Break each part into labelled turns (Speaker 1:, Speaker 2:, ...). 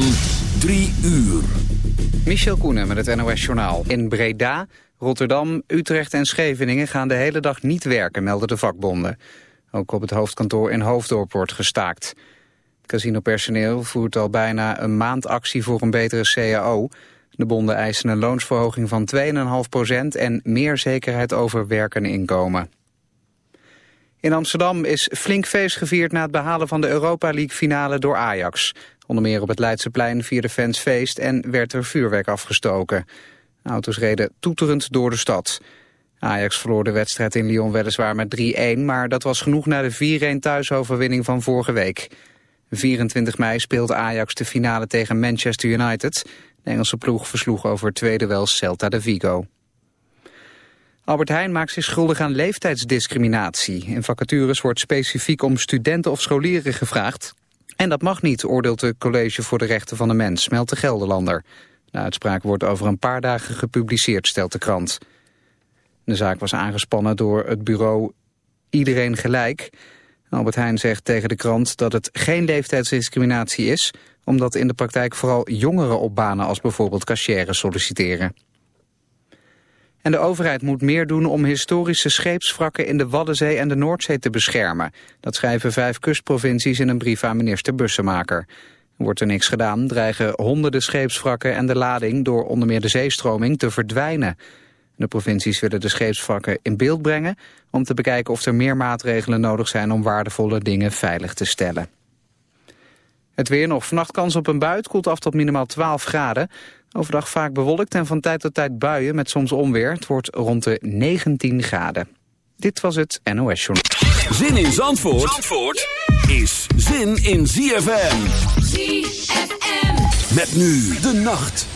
Speaker 1: van 3 uur.
Speaker 2: Michel Koenen met het NOS-journaal. In Breda, Rotterdam, Utrecht en Scheveningen gaan de hele dag niet werken, melden de vakbonden. Ook op het hoofdkantoor in Hoofddorp wordt gestaakt. Het casinopersoneel voert al bijna een maand actie voor een betere CAO. De bonden eisen een loonsverhoging van 2,5% en meer zekerheid over werk en inkomen. In Amsterdam is flink feest gevierd na het behalen van de Europa League finale door Ajax. Onder meer op het Leidseplein vierden fans feest en werd er vuurwerk afgestoken. Auto's reden toeterend door de stad. Ajax verloor de wedstrijd in Lyon weliswaar met 3-1... maar dat was genoeg na de 4-1 thuisoverwinning van vorige week. 24 mei speelt Ajax de finale tegen Manchester United. De Engelse ploeg versloeg over tweede wel Celta de Vigo. Albert Heijn maakt zich schuldig aan leeftijdsdiscriminatie. In vacatures wordt specifiek om studenten of scholieren gevraagd. En dat mag niet, oordeelt het College voor de Rechten van de Mens, meldt de Gelderlander. De uitspraak wordt over een paar dagen gepubliceerd, stelt de krant. De zaak was aangespannen door het bureau Iedereen Gelijk. Albert Heijn zegt tegen de krant dat het geen leeftijdsdiscriminatie is... omdat in de praktijk vooral jongeren op banen als bijvoorbeeld cashier solliciteren. En de overheid moet meer doen om historische scheepswrakken in de Waddenzee en de Noordzee te beschermen. Dat schrijven vijf kustprovincies in een brief aan minister Bussemaker. Wordt er niks gedaan, dreigen honderden scheepswrakken en de lading door onder meer de zeestroming te verdwijnen. De provincies willen de scheepswrakken in beeld brengen om te bekijken of er meer maatregelen nodig zijn om waardevolle dingen veilig te stellen. Het weer nog. Vannacht kans op een bui. koelt af tot minimaal 12 graden. Overdag vaak bewolkt en van tijd tot tijd buien met soms onweer. Het wordt rond de 19 graden. Dit was het NOS Journal.
Speaker 1: Zin in Zandvoort, Zandvoort is zin in ZFM. ZFM. Met nu de nacht.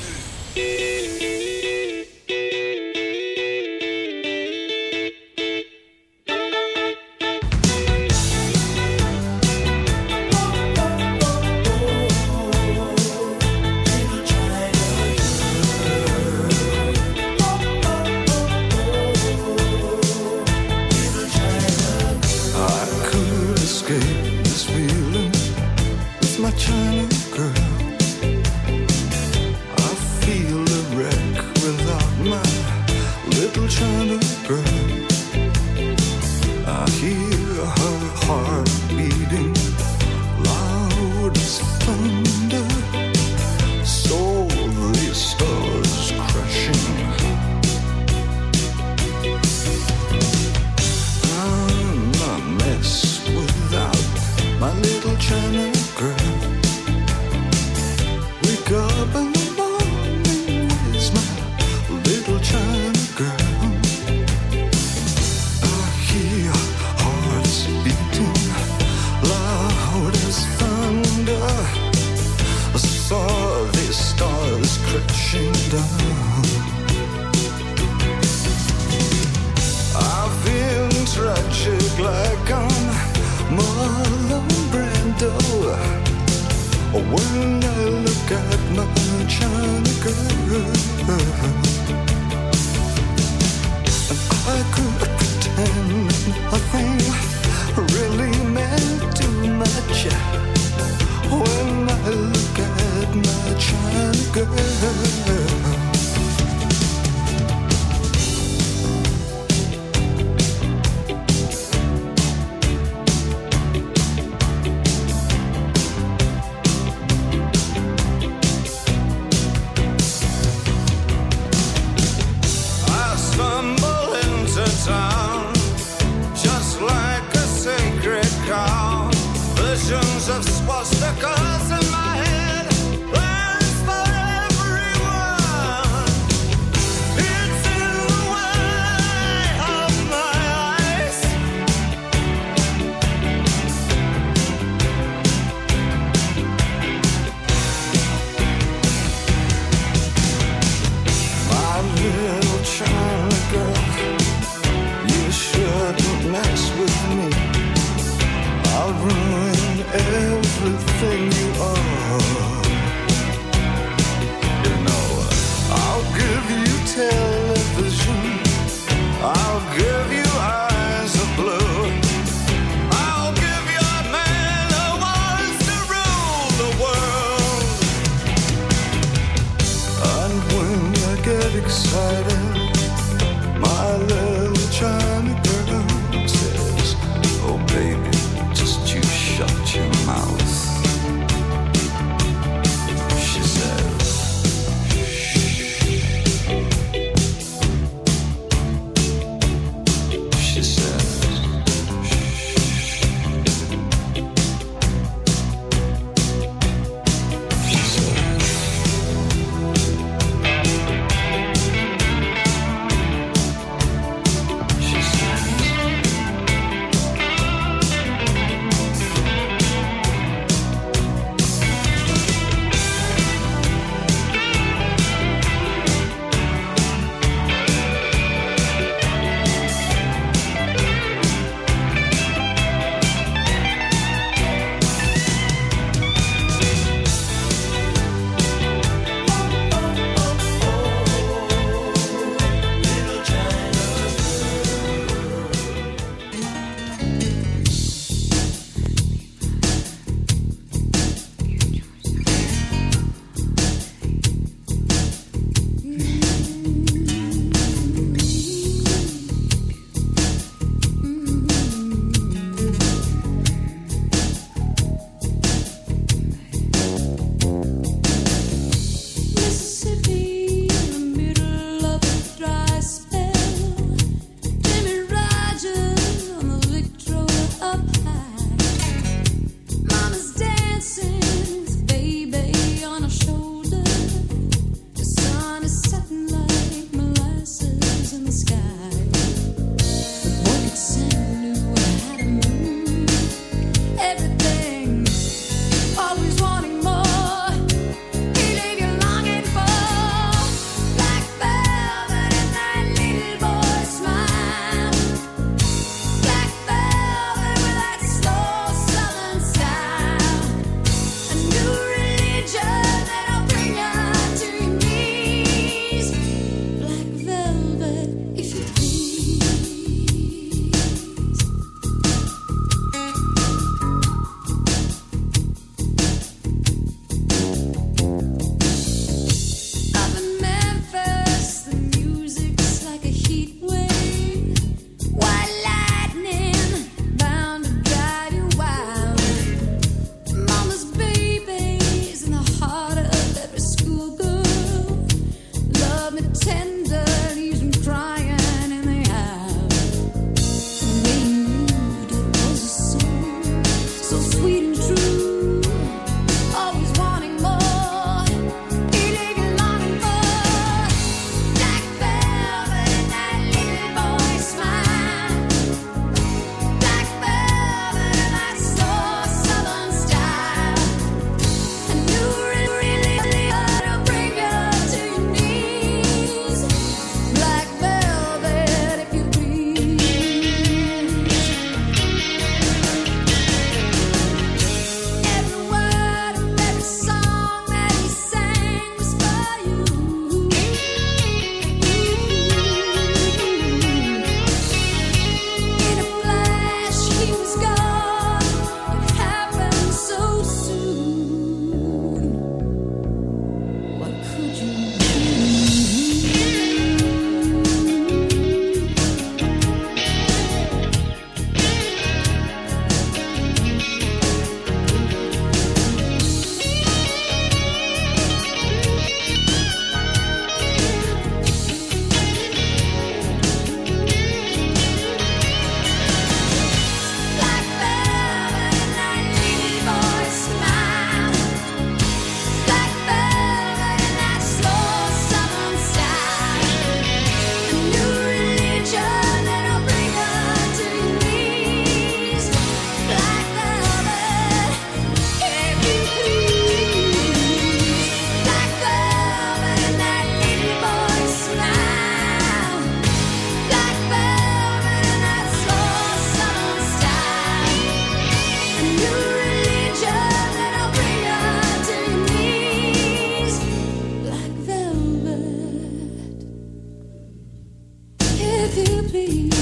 Speaker 3: be. please.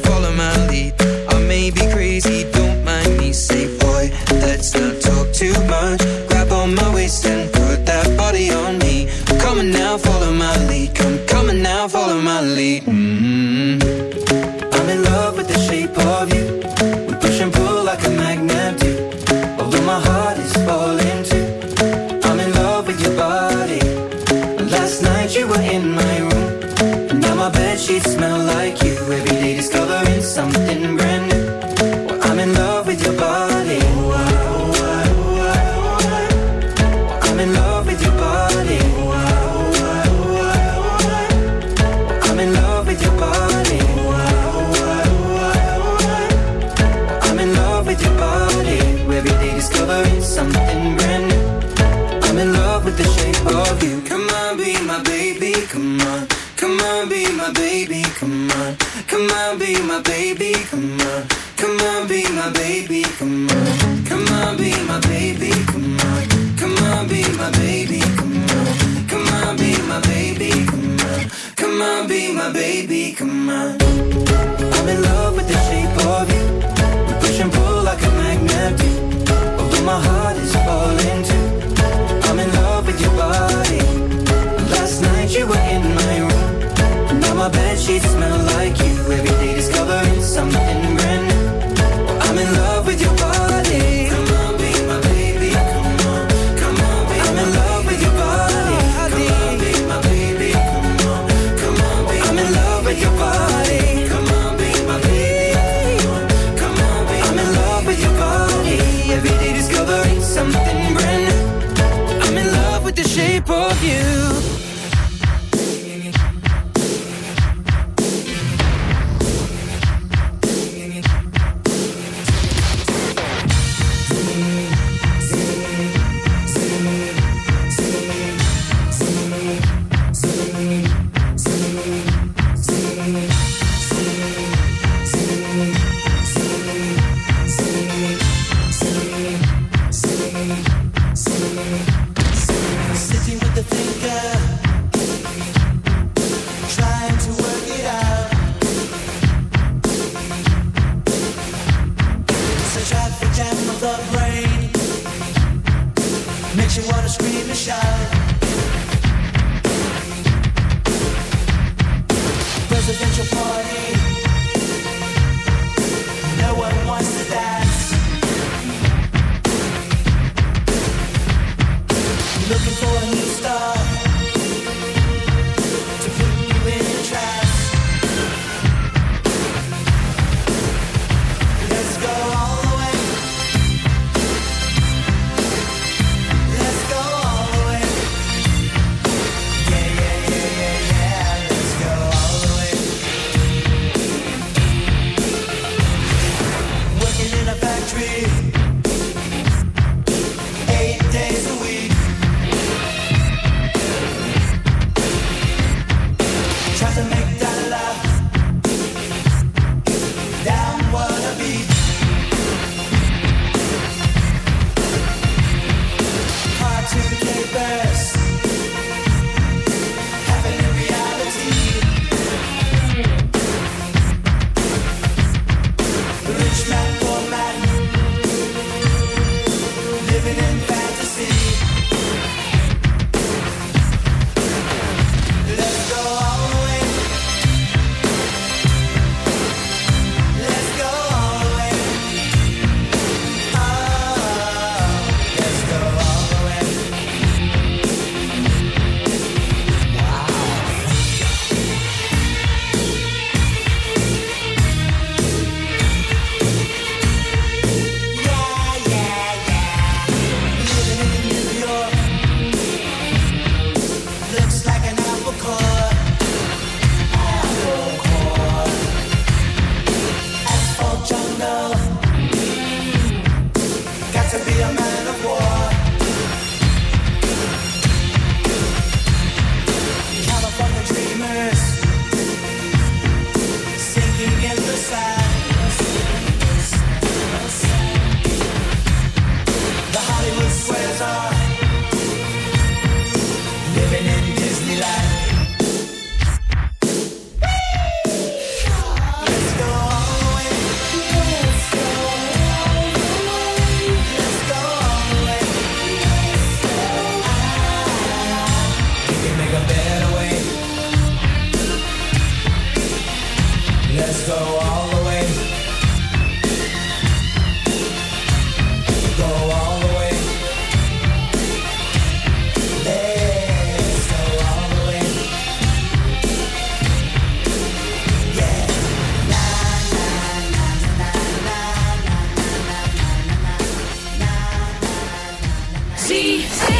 Speaker 3: See.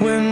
Speaker 3: When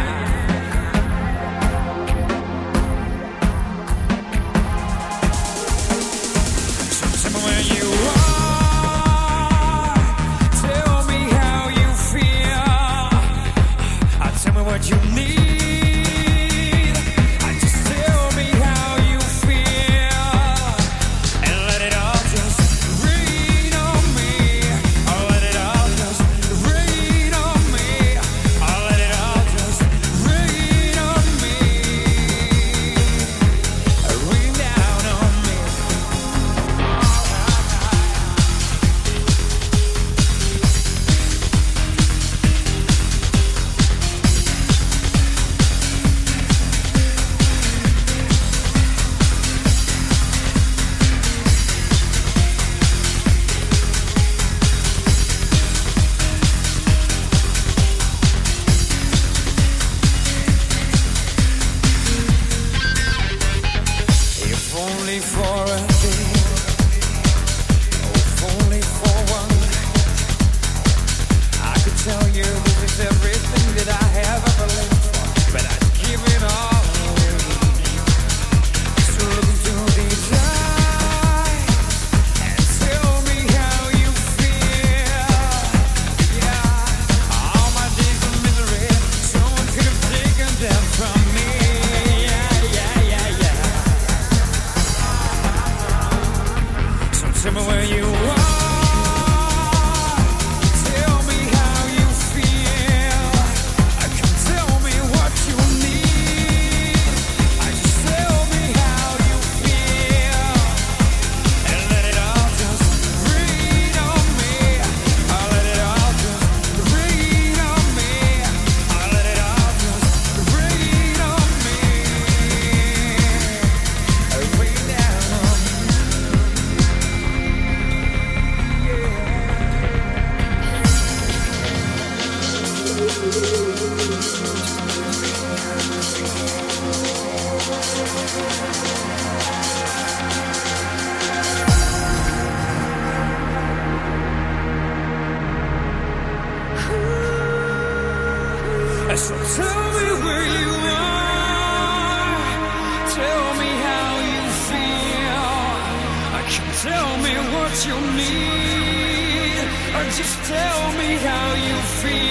Speaker 4: just tell me how you feel.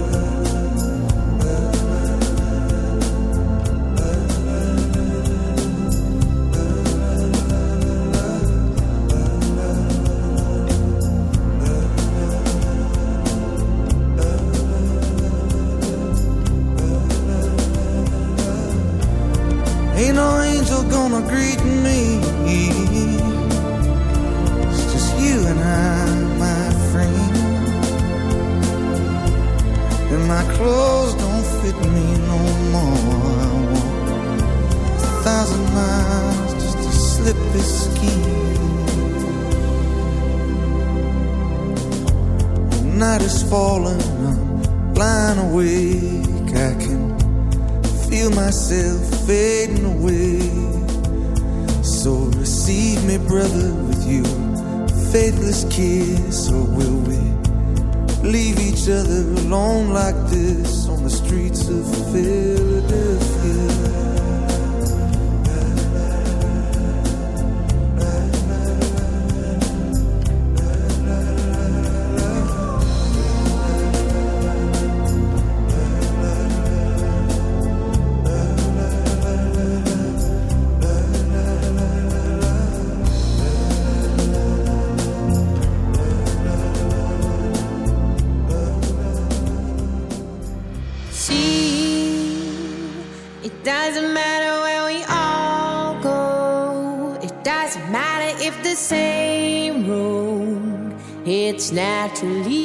Speaker 5: it's
Speaker 6: naturally